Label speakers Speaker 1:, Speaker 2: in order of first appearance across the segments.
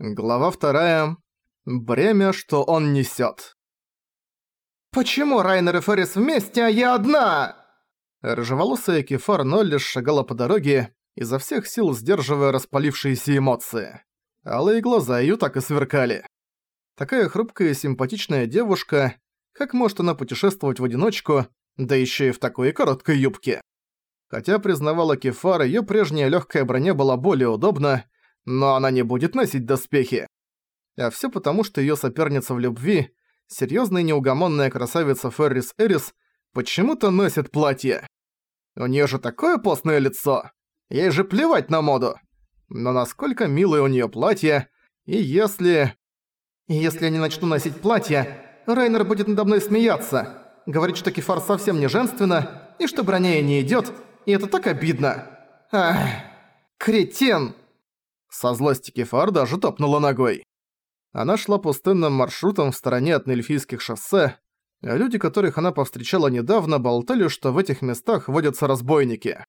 Speaker 1: Глава вторая. Бремя, что он несёт.
Speaker 2: «Почему Райнер и Феррис вместе, а я одна?»
Speaker 1: Рыжеволосая Кефар Ноллиш шагала по дороге, изо всех сил сдерживая распалившиеся эмоции. Алые глаза её так и сверкали. Такая хрупкая и симпатичная девушка, как может она путешествовать в одиночку, да ещё и в такой короткой юбке? Хотя, признавала Кефар, её прежняя лёгкая броня была более удобна, но она не будет носить доспехи. А всё потому, что её соперница в любви, серьёзная и неугомонная красавица Феррис Эрис, почему-то носит платье. У неё же такое постное лицо. Ей же плевать на моду. Но насколько милое у неё платье, и если...
Speaker 2: Если я не начну носить платье, Райнер будет надо мной смеяться. Говорит, что кефар совсем не женственно, и что броня ей не идёт, и это так обидно. Ах, кретин!
Speaker 1: Со злости Кефар даже топнула ногой. Она шла пустынным маршрутом в стороне от Нельфийских шоссе, а люди, которых она повстречала недавно, болтали, что в этих местах водятся разбойники.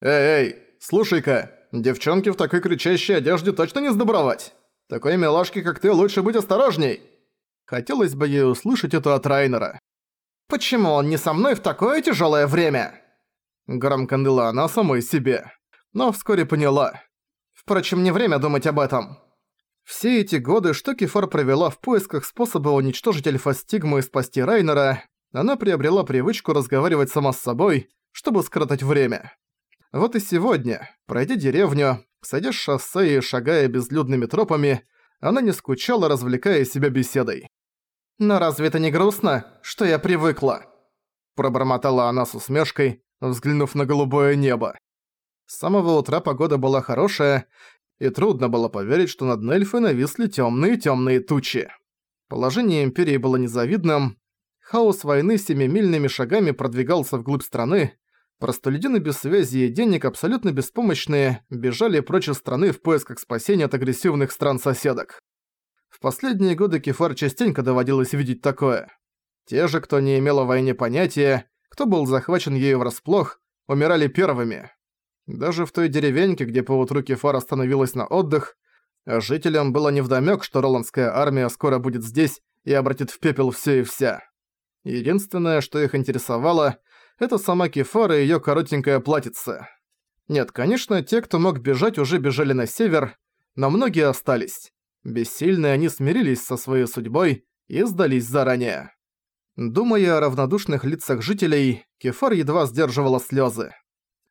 Speaker 1: «Эй-эй, слушай-ка, девчонки в такой кричащей одежде точно не сдобровать? Такой милашке, как ты, лучше быть осторожней!» Хотелось бы ей услышать это от Райнера.
Speaker 2: «Почему он не со мной в такое тяжёлое время?»
Speaker 1: Громко ныла она самой себе. Но вскоре поняла.
Speaker 2: Впрочем, не время думать об этом.
Speaker 1: Все эти годы, что Кефар провела в поисках способа уничтожить альфа-стигму и спасти Райнера, она приобрела привычку разговаривать сама с собой, чтобы скоротать время. Вот и сегодня, пройдя деревню, сойдя с шоссе и шагая безлюдными тропами, она не скучала, развлекая себя беседой.
Speaker 2: «Но разве это не грустно, что я привыкла?»
Speaker 1: Пробормотала она с усмешкой, взглянув на голубое небо. С самого утра погода была хорошая, и трудно было поверить, что над Нельфой нависли тёмные-тёмные тучи. Положение Империи было незавидным. Хаос войны семимильными шагами продвигался вглубь страны. Простолюдины без связи и денег, абсолютно беспомощные, бежали прочь из страны в поисках спасения от агрессивных стран-соседок. В последние годы Кефар частенько доводилось видеть такое. Те же, кто не имел о войне понятия, кто был захвачен ею врасплох, умирали первыми. Даже в той деревеньке, где поутру Кефар остановилась на отдых, жителям было невдомёк, что Роландская армия скоро будет здесь и обратит в пепел всё и вся. Единственное, что их интересовало, это сама Кефар и её коротенькая платьице. Нет, конечно, те, кто мог бежать, уже бежали на север, но многие остались. Бессильные они смирились со своей судьбой и сдались заранее. Думая о равнодушных лицах жителей, Кефар едва сдерживала слёзы.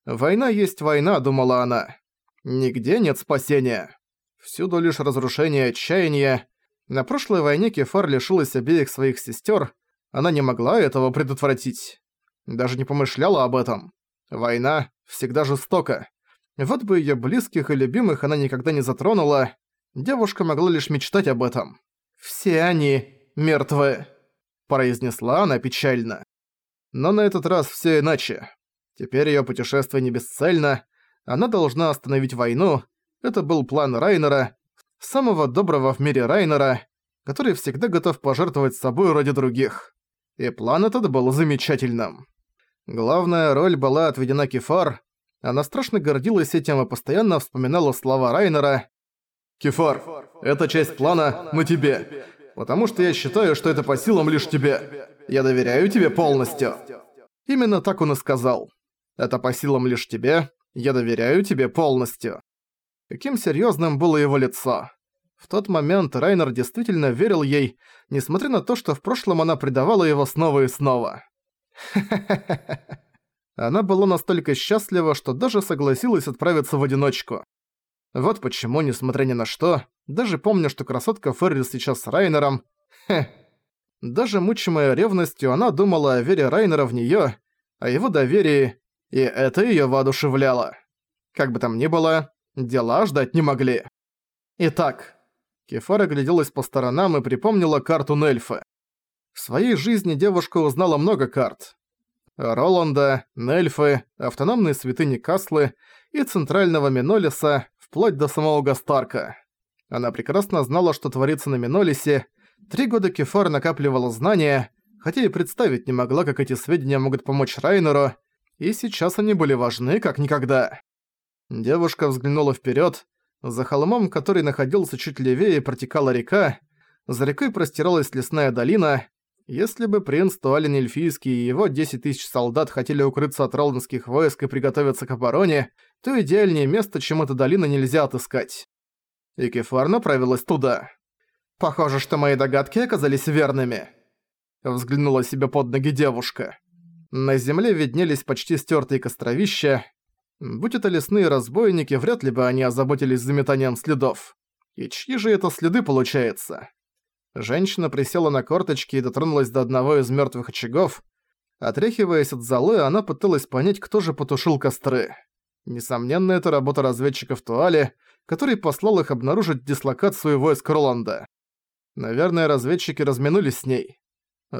Speaker 1: «Война есть война», — думала она. «Нигде нет спасения. Всюду лишь разрушение и отчаяние. На прошлой войне Кефар лишилась обеих своих сестер. Она не могла этого предотвратить. Даже не помышляла об этом. Война всегда жестока. Вот бы её близких и любимых она никогда не затронула. Девушка могла лишь мечтать об этом. «Все они мертвы», — произнесла она печально. Но на этот раз всё иначе. Теперь её путешествие не бесцельно, она должна остановить войну. Это был план Райнера, самого доброго в мире Райнера, который всегда готов пожертвовать собой ради других. И план этот был замечательным. Главная роль была отведена Кефар. Она страшно гордилась этим и постоянно вспоминала слова Райнера. «Кефар, эта часть плана на тебе, потому что я считаю, что это по силам лишь тебе. Я доверяю тебе полностью». Именно так он и сказал. Это по силам лишь тебе, я доверяю тебе полностью». Каким серьёзным было его лицо. В тот момент Райнер действительно верил ей, несмотря на то, что в прошлом она предавала его снова и снова. Она была настолько счастлива, что даже согласилась отправиться в одиночку. Вот почему, несмотря ни на что, даже помня, что красотка Феррис сейчас с Райнером, хе, даже мучимая ревностью, она думала о вере Райнера в неё, о его доверии, и это её воодушевляло. Как бы там ни было, дела ждать не могли. Итак, Кефара огляделась по сторонам и припомнила карту Нельфы. В своей жизни девушка узнала много карт. Роланда, Нельфы, автономные святыни Каслы и центрального Минолиса, вплоть до самого Гастарка. Она прекрасно знала, что творится на Минолисе. Три года Кефар накапливала знания, хотя и представить не могла, как эти сведения могут помочь Райнеру, и сейчас они были важны как никогда. Девушка взглянула вперед. За холмом, который находился чуть левее, протекала река, за рекой простиралась лесная долина. Если бы принц Туалин Эльфийский и его 10 тысяч солдат хотели укрыться от роландских войск и приготовиться к обороне, то идеальнее место, чем эта долина, нельзя отыскать. И Кефар направилась туда. «Похоже, что мои догадки оказались верными», — взглянула себе под ноги девушка. На земле виднелись почти стертые костровища. Будь это лесные разбойники, вряд ли бы они озаботились заметанием следов. И чьи же это следы получается? Женщина присела на корточки и дотронулась до одного из мертвых очагов. Отряхиваясь от золы, она пыталась понять, кто же потушил костры. Несомненно, это работа разведчиков Туали, который послал их обнаружить дислокацию войск Роланда. Наверное, разведчики разминулись с ней.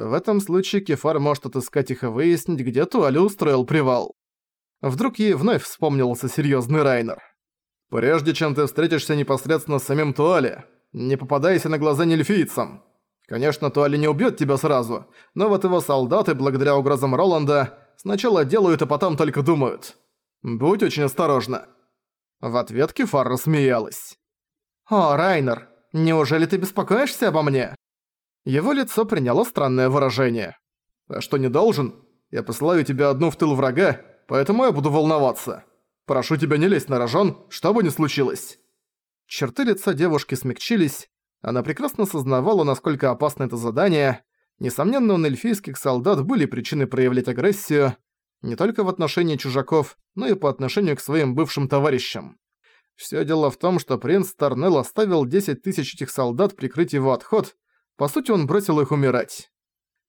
Speaker 1: В этом случае Кефар может отыскать их и выяснить, где Туали устроил привал. Вдруг ей вновь вспомнился серьезный Райнер. «Прежде чем ты встретишься непосредственно с самим Туали, не попадайся на глаза нельфийцам. Конечно, Туали не убьет тебя сразу, но вот его солдаты, благодаря угрозам Роланда, сначала делают, а потом только думают. Будь очень осторожна». В ответ Кефар рассмеялась. «О, Райнер, неужели ты беспокоишься обо мне?» Его лицо приняло странное выражение. «А что, не должен? Я посылаю тебя одну в тыл врага, поэтому я буду волноваться. Прошу тебя не лезть на рожон, что бы ни случилось». Черты лица девушки смягчились. Она прекрасно сознавала, насколько опасно это задание. Несомненно, у эльфийских солдат были причины проявлять агрессию, не только в отношении чужаков, но и по отношению к своим бывшим товарищам. Всё дело в том, что принц Тарнелл оставил 10 тысяч этих солдат прикрыть его отход, по сути он бросил их умирать.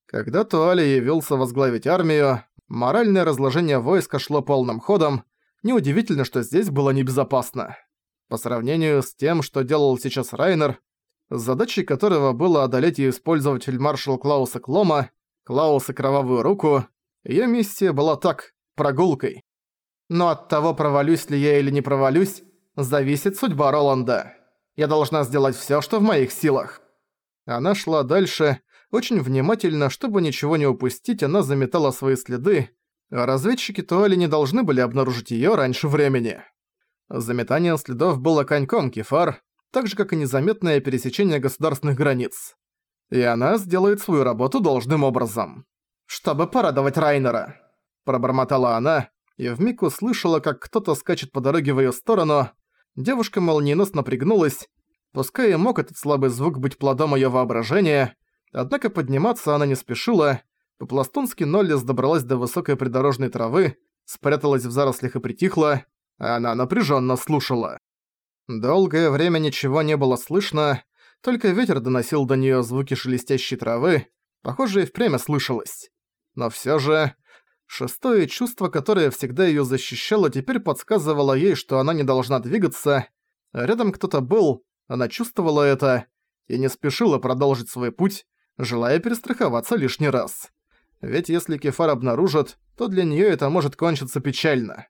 Speaker 1: Когда Туали явился возглавить армию, моральное разложение войска шло полным ходом, неудивительно, что здесь было небезопасно. По сравнению с тем, что делал сейчас Райнер, задачей которого было одолеть и использовать фельдмаршал Клауса Клома, Клауса Кровавую Руку, её миссия была так, прогулкой. Но от того, провалюсь ли я или не провалюсь, зависит судьба Роланда. Я должна сделать всё, что в моих силах. Она шла дальше, очень внимательно, чтобы ничего не упустить, она заметала свои следы, а разведчики Туали не должны были обнаружить её раньше времени. Заметание следов было коньком Кефар, так же как и незаметное пересечение государственных границ. И она сделает свою работу должным образом. «Чтобы порадовать Райнера», – пробормотала она, и вмиг услышала, как кто-то скачет по дороге в её сторону. Девушка молниеносно пригнулась. Пускай и мог этот слабый звук быть плодом её воображения, однако подниматься она не спешила. По-пластунски Ноллис добралась до высокой придорожной травы, спряталась в зарослях и притихла, она напряженно слушала. Долгое время ничего не было слышно, только ветер доносил до нее звуки шелестящей травы, похоже, и впрямь слышалось. Но все же... Шестое чувство, которое всегда ее защищало, теперь подсказывало ей, что она не должна двигаться. Рядом кто-то был, она чувствовала это, и не спешила продолжить свой путь, желая перестраховаться лишний раз. Ведь если Кефар обнаружат, то для нее это может кончиться печально.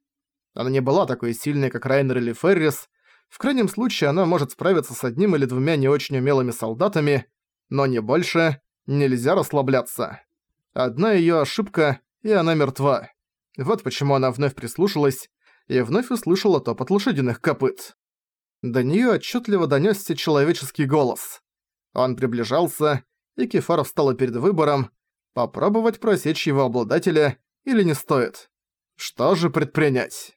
Speaker 1: Она не была такой сильной, как Райнер или Феррис. В крайнем случае она может справиться с одним или двумя не очень умелыми солдатами, но не больше, нельзя расслабляться. Одна её ошибка, и она мертва. Вот почему она вновь прислушалась и вновь услышала топот лошадиных копыт. До неё отчётливо донёсся человеческий голос. Он приближался, и Кефар встала перед выбором, попробовать просечь его обладателя или не стоит. Что же предпринять?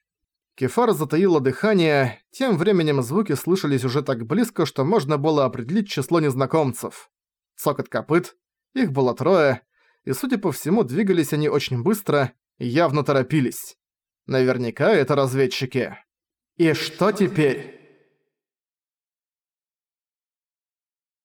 Speaker 1: Кефара затаила дыхание, тем временем звуки слышались уже так близко, что можно было определить число незнакомцев. Цокот копыт, их было трое, и, судя по всему, двигались они очень быстро явно торопились. Наверняка это разведчики. «И что теперь?»